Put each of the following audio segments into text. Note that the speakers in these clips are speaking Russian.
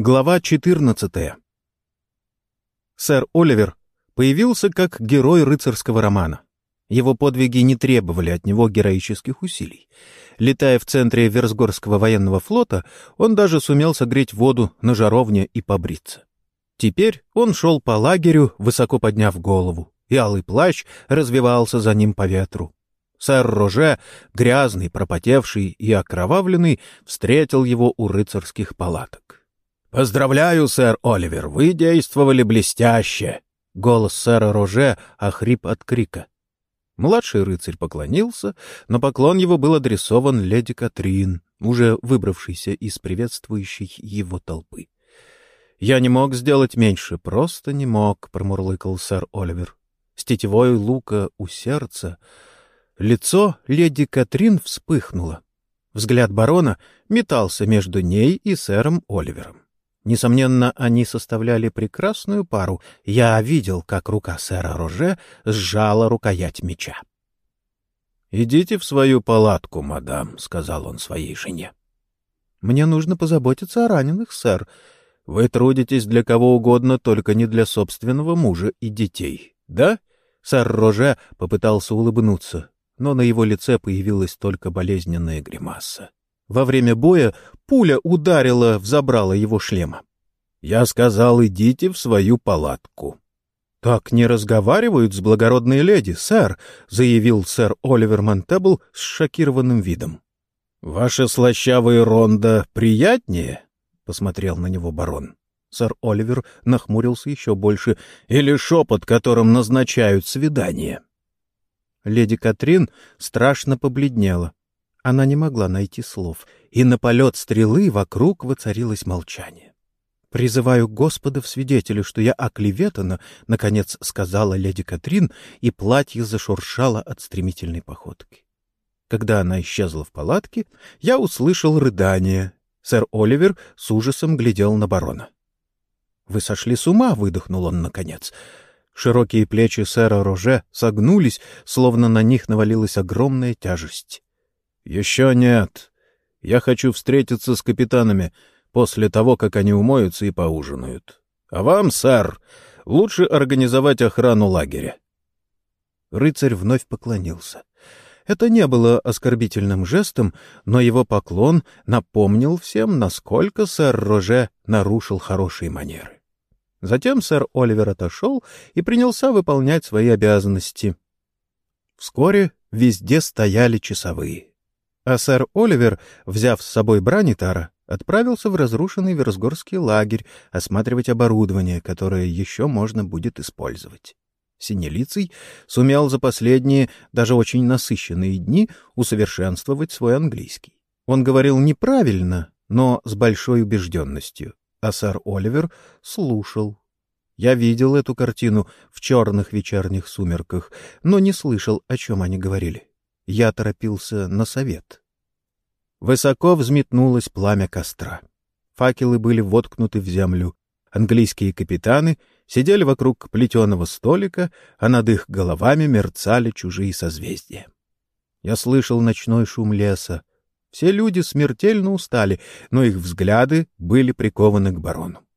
Глава 14. Сэр Оливер появился как герой рыцарского романа. Его подвиги не требовали от него героических усилий. Летая в центре Версгорского военного флота, он даже сумел согреть воду на жаровне и побриться. Теперь он шел по лагерю, высоко подняв голову, и алый плащ развивался за ним по ветру. Сэр Роже, грязный, пропотевший и окровавленный, встретил его у рыцарских палаток. «Поздравляю, сэр Оливер, вы действовали блестяще!» Голос сэра Роже охрип от крика. Младший рыцарь поклонился, но поклон его был адресован леди Катрин, уже выбравшейся из приветствующей его толпы. «Я не мог сделать меньше, просто не мог», — промурлыкал сэр Оливер. С тетевой лука у сердца лицо леди Катрин вспыхнуло. Взгляд барона метался между ней и сэром Оливером. Несомненно, они составляли прекрасную пару. Я видел, как рука сэра Роже сжала рукоять меча. «Идите в свою палатку, мадам», — сказал он своей жене. «Мне нужно позаботиться о раненых, сэр. Вы трудитесь для кого угодно, только не для собственного мужа и детей, да?» Сэр Роже попытался улыбнуться, но на его лице появилась только болезненная гримаса. Во время боя пуля ударила в забрало его шлема. Я сказал, идите в свою палатку. — Так не разговаривают с благородной леди, сэр, — заявил сэр Оливер Монтебл с шокированным видом. — Ваша слащавая ронда приятнее? — посмотрел на него барон. Сэр Оливер нахмурился еще больше. — Или шепот, которым назначают свидание? Леди Катрин страшно побледнела. Она не могла найти слов, и на полет стрелы вокруг воцарилось молчание. «Призываю Господа в свидетели, что я оклеветана», — наконец сказала леди Катрин, и платье зашуршало от стремительной походки. Когда она исчезла в палатке, я услышал рыдание. Сэр Оливер с ужасом глядел на барона. «Вы сошли с ума!» — выдохнул он наконец. Широкие плечи сэра Роже согнулись, словно на них навалилась огромная тяжесть. «Еще нет. Я хочу встретиться с капитанами после того, как они умоются и поужинают. А вам, сэр, лучше организовать охрану лагеря». Рыцарь вновь поклонился. Это не было оскорбительным жестом, но его поклон напомнил всем, насколько сэр Роже нарушил хорошие манеры. Затем сэр Оливер отошел и принялся выполнять свои обязанности. Вскоре везде стояли часовые а сэр Оливер, взяв с собой Бранитара, отправился в разрушенный Версгорский лагерь осматривать оборудование, которое еще можно будет использовать. Синелицый сумел за последние, даже очень насыщенные дни усовершенствовать свой английский. Он говорил неправильно, но с большой убежденностью, а сэр Оливер слушал. Я видел эту картину в черных вечерних сумерках, но не слышал, о чем они говорили. Я торопился на совет. Высоко взметнулось пламя костра. Факелы были воткнуты в землю. Английские капитаны сидели вокруг плетеного столика, а над их головами мерцали чужие созвездия. Я слышал ночной шум леса. Все люди смертельно устали, но их взгляды были прикованы к барону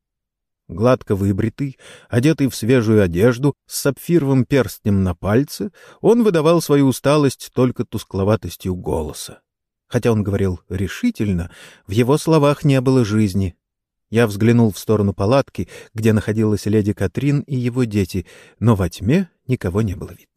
гладко выбритый, одетый в свежую одежду, с сапфировым перстнем на пальце, он выдавал свою усталость только тускловатостью голоса. Хотя он говорил решительно, в его словах не было жизни. Я взглянул в сторону палатки, где находилась леди Катрин и его дети, но во тьме никого не было видно.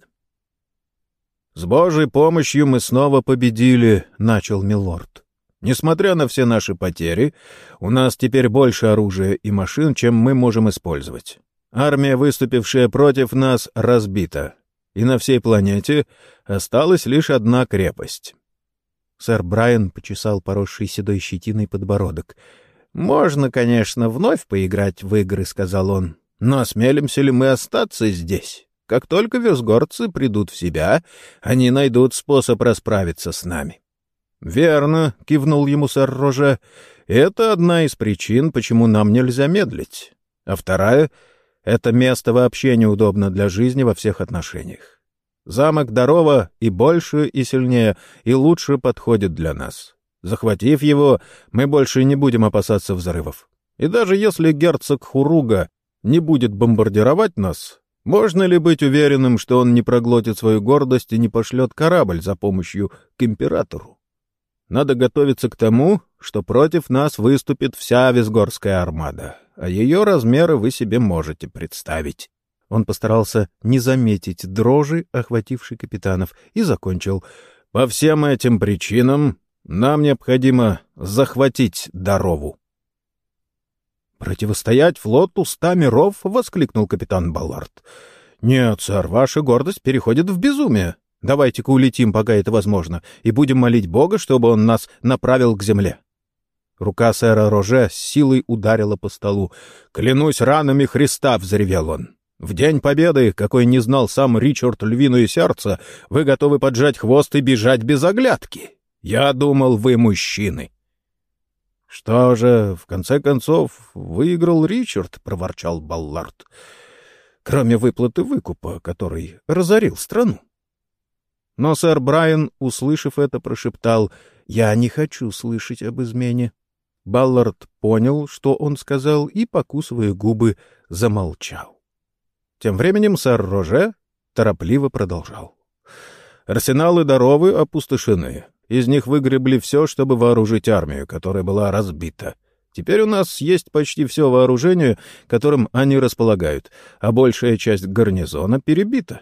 «С Божьей помощью мы снова победили», — начал Милорд. Несмотря на все наши потери, у нас теперь больше оружия и машин, чем мы можем использовать. Армия, выступившая против нас, разбита, и на всей планете осталась лишь одна крепость. Сэр Брайан почесал поросший седой щетиной подбородок. «Можно, конечно, вновь поиграть в игры», — сказал он, — «но осмелимся ли мы остаться здесь? Как только весгорцы придут в себя, они найдут способ расправиться с нами». «Верно», — кивнул ему сэр Роже, — «это одна из причин, почему нам нельзя медлить. А вторая — это место вообще неудобно для жизни во всех отношениях. Замок Дарова и больше, и сильнее, и лучше подходит для нас. Захватив его, мы больше не будем опасаться взрывов. И даже если герцог Хуруга не будет бомбардировать нас, можно ли быть уверенным, что он не проглотит свою гордость и не пошлет корабль за помощью к императору? Надо готовиться к тому, что против нас выступит вся Визгорская армада, а ее размеры вы себе можете представить. Он постарался не заметить дрожи, охватившей капитанов, и закончил. «По всем этим причинам нам необходимо захватить Дарову». «Противостоять флоту ста миров?» — воскликнул капитан Баллард. «Нет, сэр, ваша гордость переходит в безумие. Давайте-ка улетим, пока это возможно, и будем молить Бога, чтобы он нас направил к земле». Рука сэра Роже с силой ударила по столу. «Клянусь ранами Христа!» — взревел он. «В день победы, какой не знал сам Ричард Львиное Сердце, вы готовы поджать хвост и бежать без оглядки. Я думал, вы мужчины. «Что же, в конце концов, выиграл Ричард», — проворчал Баллард, «кроме выплаты выкупа, который разорил страну». Но сэр Брайан, услышав это, прошептал, «Я не хочу слышать об измене». Баллард понял, что он сказал, и, покусывая губы, замолчал. Тем временем сэр Роже торопливо продолжал. «Арсеналы Даровы опустошены. Из них выгребли все, чтобы вооружить армию, которая была разбита. Теперь у нас есть почти все вооружение, которым они располагают, а большая часть гарнизона перебита.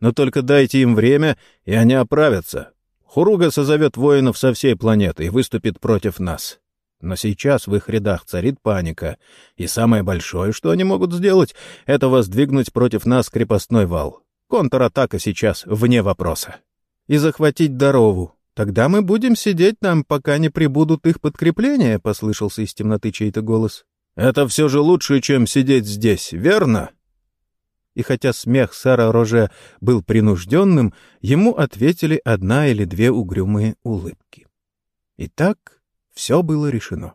Но только дайте им время, и они оправятся. Хуруга созовет воинов со всей планеты и выступит против нас. Но сейчас в их рядах царит паника, и самое большое, что они могут сделать, это воздвигнуть против нас крепостной вал. Контратака сейчас вне вопроса. И захватить Дарову, «Тогда мы будем сидеть там, пока не прибудут их подкрепления», — послышался из темноты чей-то голос. «Это все же лучше, чем сидеть здесь, верно?» И хотя смех сэра Роже был принужденным, ему ответили одна или две угрюмые улыбки. Итак, все было решено.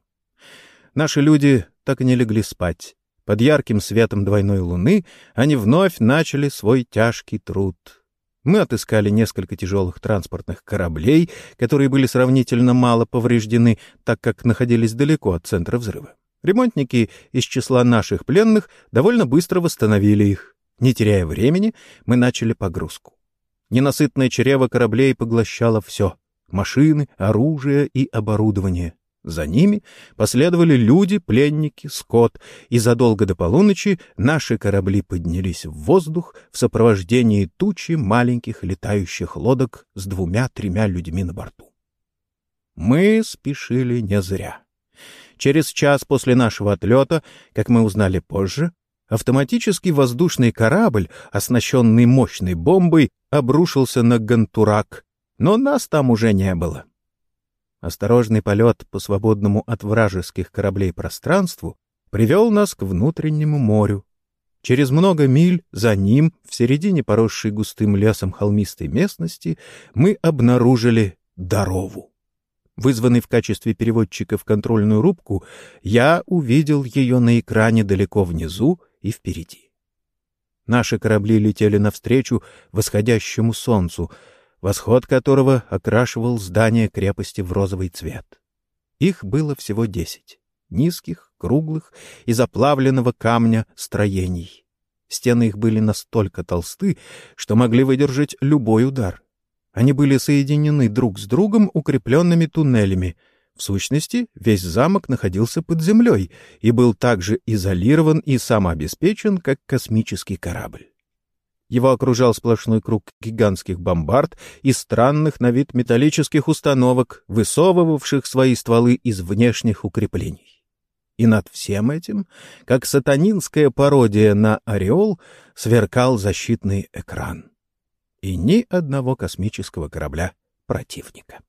Наши люди так и не легли спать. Под ярким светом двойной луны они вновь начали свой тяжкий труд — мы отыскали несколько тяжелых транспортных кораблей, которые были сравнительно мало повреждены, так как находились далеко от центра взрыва. Ремонтники из числа наших пленных довольно быстро восстановили их. Не теряя времени, мы начали погрузку. Ненасытное чрево кораблей поглощало все — машины, оружие и оборудование. За ними последовали люди, пленники, скот, и задолго до полуночи наши корабли поднялись в воздух в сопровождении тучи маленьких летающих лодок с двумя-тремя людьми на борту. Мы спешили не зря. Через час после нашего отлета, как мы узнали позже, автоматический воздушный корабль, оснащенный мощной бомбой, обрушился на Гантурак, но нас там уже не было. Осторожный полет по свободному от вражеских кораблей пространству привел нас к внутреннему морю. Через много миль за ним, в середине поросшей густым лесом холмистой местности, мы обнаружили Дарову. Вызванный в качестве переводчика в контрольную рубку, я увидел ее на экране далеко внизу и впереди. Наши корабли летели навстречу восходящему солнцу — восход которого окрашивал здание крепости в розовый цвет. Их было всего десять — низких, круглых и заплавленного камня строений. Стены их были настолько толсты, что могли выдержать любой удар. Они были соединены друг с другом укрепленными туннелями. В сущности, весь замок находился под землей и был также изолирован и самообеспечен, как космический корабль. Его окружал сплошной круг гигантских бомбард и странных на вид металлических установок, высовывавших свои стволы из внешних укреплений. И над всем этим, как сатанинская пародия на ореол, сверкал защитный экран. И ни одного космического корабля противника.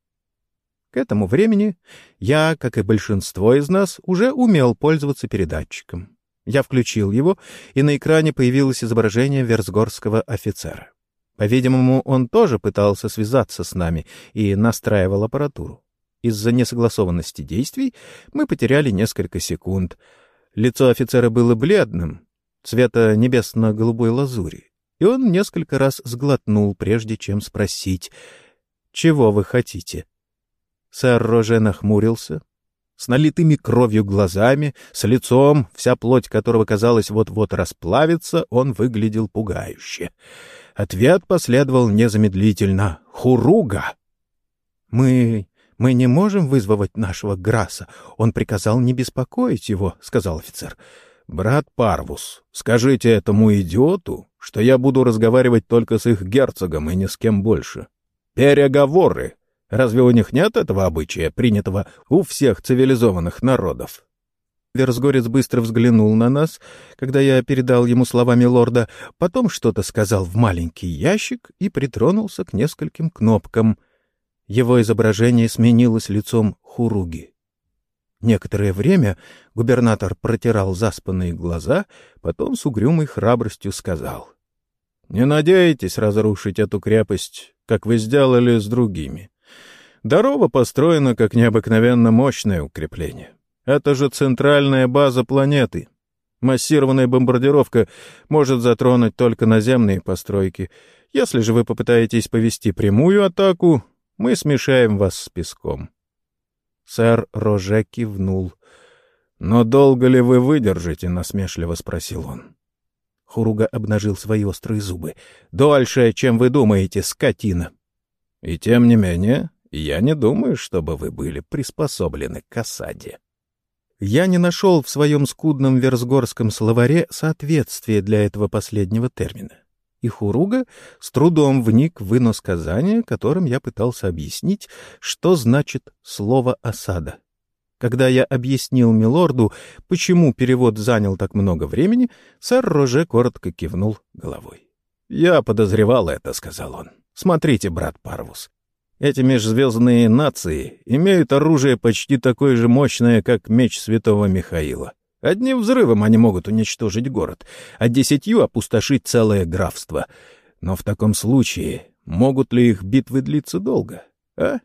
К этому времени я, как и большинство из нас, уже умел пользоваться передатчиком. Я включил его, и на экране появилось изображение версгорского офицера. По-видимому, он тоже пытался связаться с нами и настраивал аппаратуру. Из-за несогласованности действий мы потеряли несколько секунд. Лицо офицера было бледным, цвета небесно-голубой лазури, и он несколько раз сглотнул, прежде чем спросить, «Чего вы хотите?» Сэр Роже нахмурился, с налитыми кровью глазами, с лицом, вся плоть которого, казалось, вот-вот расплавится, он выглядел пугающе. Ответ последовал незамедлительно. «Хуруга!» «Мы... мы не можем вызвать нашего Граса. Он приказал не беспокоить его», — сказал офицер. «Брат Парвус, скажите этому идиоту, что я буду разговаривать только с их герцогом и ни с кем больше. Переговоры!» Разве у них нет этого обычая, принятого у всех цивилизованных народов? Версгорец быстро взглянул на нас, когда я передал ему словами лорда, потом что-то сказал в маленький ящик и притронулся к нескольким кнопкам. Его изображение сменилось лицом Хуруги. Некоторое время губернатор протирал заспанные глаза, потом с угрюмой храбростью сказал. — Не надейтесь разрушить эту крепость, как вы сделали с другими. Дарова построена как необыкновенно мощное укрепление. Это же центральная база планеты. Массированная бомбардировка может затронуть только наземные постройки. Если же вы попытаетесь повести прямую атаку, мы смешаем вас с песком. Сэр Роже кивнул. «Но долго ли вы выдержите?» — насмешливо спросил он. Хуруга обнажил свои острые зубы. «Дольше, чем вы думаете, скотина!» «И тем не менее, я не думаю, чтобы вы были приспособлены к осаде. Я не нашел в своем скудном версгорском словаре соответствия для этого последнего термина. И Хуруга с трудом вник в иносказание, которым я пытался объяснить, что значит слово «осада». Когда я объяснил милорду, почему перевод занял так много времени, сэр Роже коротко кивнул головой. «Я подозревал это», — сказал он. «Смотрите, брат Парвус, эти межзвездные нации имеют оружие почти такое же мощное, как меч святого Михаила. Одним взрывом они могут уничтожить город, а десятью опустошить целое графство. Но в таком случае могут ли их битвы длиться долго, а?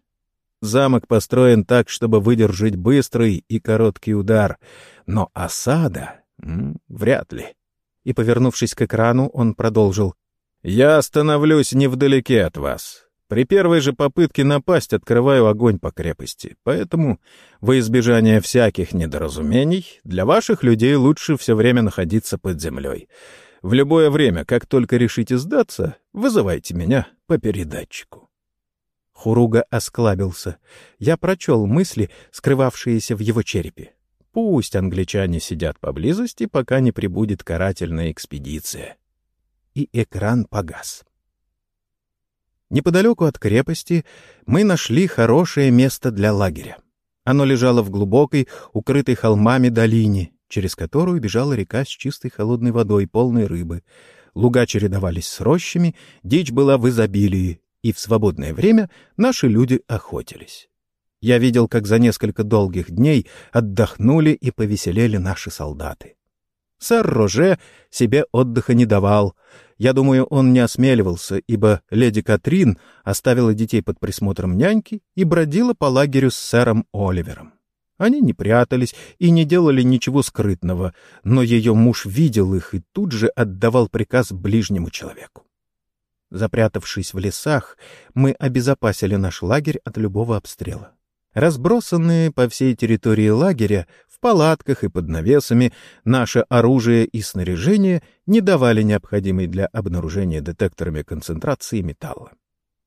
Замок построен так, чтобы выдержать быстрый и короткий удар, но осада вряд ли. И, повернувшись к экрану, он продолжил. «Я остановлюсь невдалеке от вас. При первой же попытке напасть открываю огонь по крепости, поэтому, во избежание всяких недоразумений, для ваших людей лучше все время находиться под землей. В любое время, как только решите сдаться, вызывайте меня по передатчику. Хуруга осклабился. Я прочел мысли, скрывавшиеся в его черепе. Пусть англичане сидят поблизости, пока не прибудет карательная экспедиция. И экран погас. Неподалеку от крепости мы нашли хорошее место для лагеря. Оно лежало в глубокой, укрытой холмами долине, через которую бежала река с чистой холодной водой, полной рыбы. Луга чередовались с рощами, дичь была в изобилии, и в свободное время наши люди охотились. Я видел, как за несколько долгих дней отдохнули и повеселели наши солдаты. Сэр Роже себе отдыха не давал. Я думаю, он не осмеливался, ибо леди Катрин оставила детей под присмотром няньки и бродила по лагерю с сэром Оливером. Они не прятались и не делали ничего скрытного, но ее муж видел их и тут же отдавал приказ ближнему человеку. Запрятавшись в лесах, мы обезопасили наш лагерь от любого обстрела. Разбросанные по всей территории лагеря, в палатках и под навесами, наше оружие и снаряжение не давали необходимой для обнаружения детекторами концентрации металла.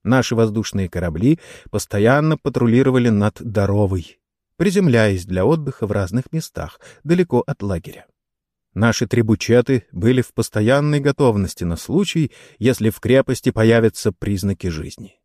Наши воздушные корабли постоянно патрулировали над Доровой, приземляясь для отдыха в разных местах, далеко от лагеря. Наши трибучеты были в постоянной готовности на случай, если в крепости появятся признаки жизни.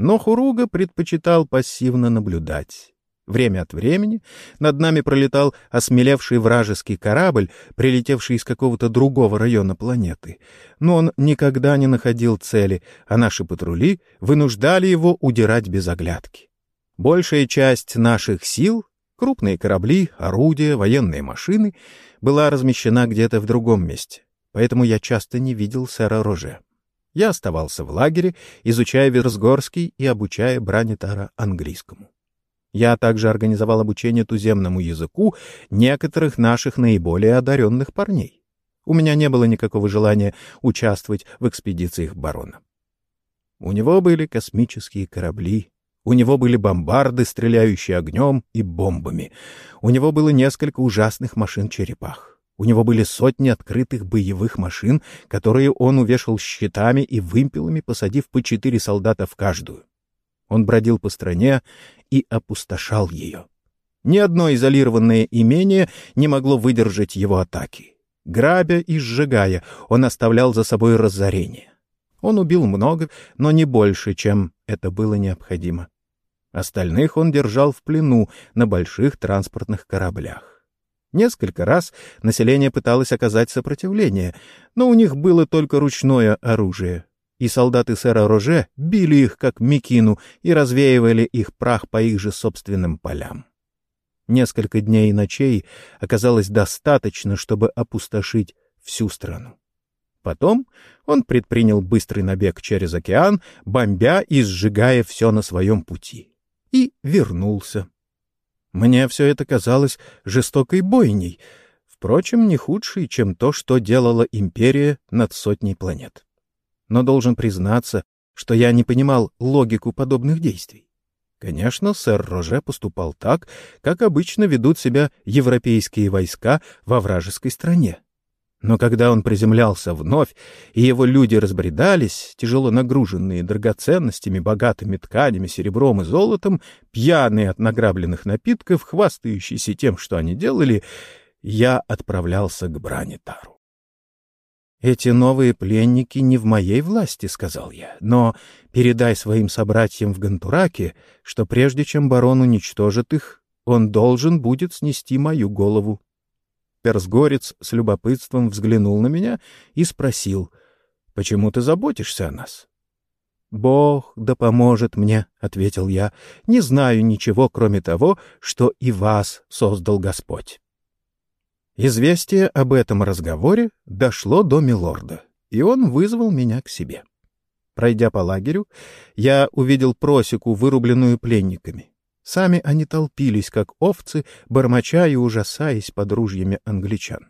Но Хуруга предпочитал пассивно наблюдать. Время от времени над нами пролетал осмелевший вражеский корабль, прилетевший из какого-то другого района планеты. Но он никогда не находил цели, а наши патрули вынуждали его удирать без оглядки. Большая часть наших сил — крупные корабли, орудия, военные машины — была размещена где-то в другом месте, поэтому я часто не видел сэра Роже. Я оставался в лагере, изучая Версгорский и обучая Бранитара английскому. Я также организовал обучение туземному языку некоторых наших наиболее одаренных парней. У меня не было никакого желания участвовать в экспедициях барона. У него были космические корабли, У него были бомбарды, стреляющие огнем и бомбами. У него было несколько ужасных машин-черепах. У него были сотни открытых боевых машин, которые он увешал щитами и вымпелами, посадив по четыре солдата в каждую. Он бродил по стране и опустошал ее. Ни одно изолированное имение не могло выдержать его атаки. Грабя и сжигая, он оставлял за собой разорение. Он убил много, но не больше, чем это было необходимо. Остальных он держал в плену на больших транспортных кораблях. Несколько раз население пыталось оказать сопротивление, но у них было только ручное оружие, и солдаты сэра Роже били их, как мекину, и развеивали их прах по их же собственным полям. Несколько дней и ночей оказалось достаточно, чтобы опустошить всю страну. Потом он предпринял быстрый набег через океан, бомбя и сжигая все на своем пути. И вернулся. Мне все это казалось жестокой бойней, впрочем, не худшей, чем то, что делала империя над сотней планет. Но должен признаться, что я не понимал логику подобных действий. Конечно, сэр Роже поступал так, как обычно ведут себя европейские войска во вражеской стране. Но когда он приземлялся вновь, и его люди разбредались, тяжело нагруженные драгоценностями, богатыми тканями, серебром и золотом, пьяные от награбленных напитков, хвастающиеся тем, что они делали, я отправлялся к Бранитару. «Эти новые пленники не в моей власти», — сказал я, — «но передай своим собратьям в Гантураке, что прежде чем барон уничтожит их, он должен будет снести мою голову». Персгорец с любопытством взглянул на меня и спросил, «Почему ты заботишься о нас?» «Бог да поможет мне», — ответил я, — «не знаю ничего, кроме того, что и вас создал Господь». Известие об этом разговоре дошло до милорда, и он вызвал меня к себе. Пройдя по лагерю, я увидел просеку, вырубленную пленниками. Сами они толпились, как овцы, бормоча и ужасаясь под ружьями англичан.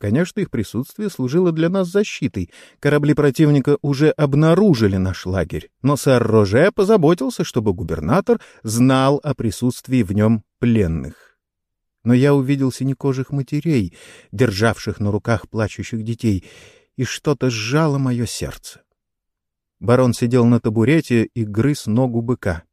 Конечно, их присутствие служило для нас защитой. Корабли противника уже обнаружили наш лагерь, но сэр Роже позаботился, чтобы губернатор знал о присутствии в нем пленных но я увидел синекожих матерей, державших на руках плачущих детей, и что-то сжало мое сердце. Барон сидел на табурете и грыз ногу быка.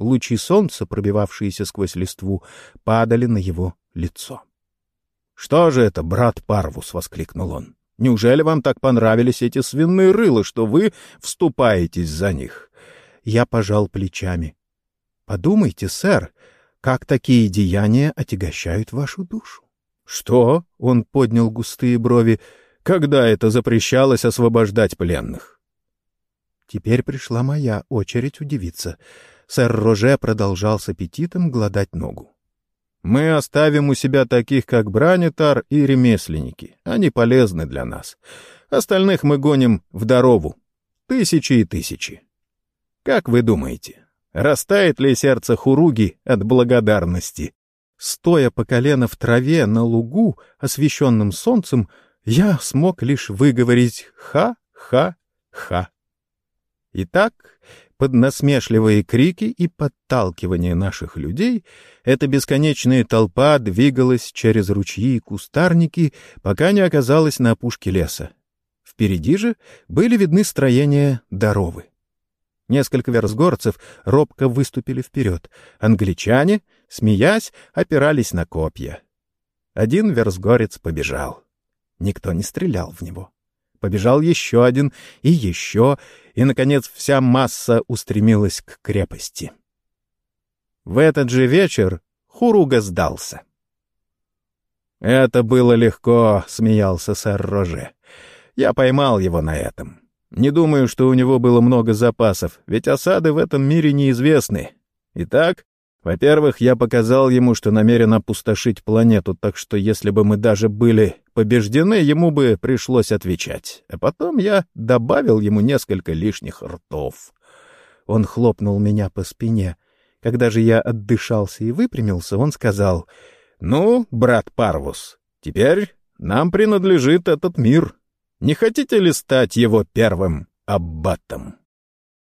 Лучи солнца, пробивавшиеся сквозь листву, падали на его лицо. — Что же это, брат Парвус? — воскликнул он. — Неужели вам так понравились эти свиные рыла, что вы вступаетесь за них? Я пожал плечами. — Подумайте, сэр, как такие деяния отягощают вашу душу. — Что? — он поднял густые брови. — Когда это запрещалось освобождать пленных? Теперь пришла моя очередь удивиться. Сэр Роже продолжал с аппетитом гладать ногу. — Мы оставим у себя таких, как Бранитар и ремесленники. Они полезны для нас. Остальных мы гоним в Дорову. Тысячи и тысячи. Как вы думаете, Растает ли сердце Хуруги от благодарности? Стоя по колено в траве на лугу, освещенном солнцем, я смог лишь выговорить «ха-ха-ха». Итак, под насмешливые крики и подталкивание наших людей эта бесконечная толпа двигалась через ручьи и кустарники, пока не оказалась на опушке леса. Впереди же были видны строения Доровы. Несколько версгорцев робко выступили вперед. Англичане, смеясь, опирались на копья. Один версгорец побежал. Никто не стрелял в него. Побежал еще один и еще, и, наконец, вся масса устремилась к крепости. В этот же вечер Хуруга сдался. «Это было легко», — смеялся сэр Роже. «Я поймал его на этом. Не думаю, что у него было много запасов, ведь осады в этом мире неизвестны. Итак, во-первых, я показал ему, что намерен опустошить планету, так что если бы мы даже были побеждены, ему бы пришлось отвечать. А потом я добавил ему несколько лишних ртов. Он хлопнул меня по спине. Когда же я отдышался и выпрямился, он сказал, «Ну, брат Парвус, теперь нам принадлежит этот мир». Не хотите ли стать его первым аббатом?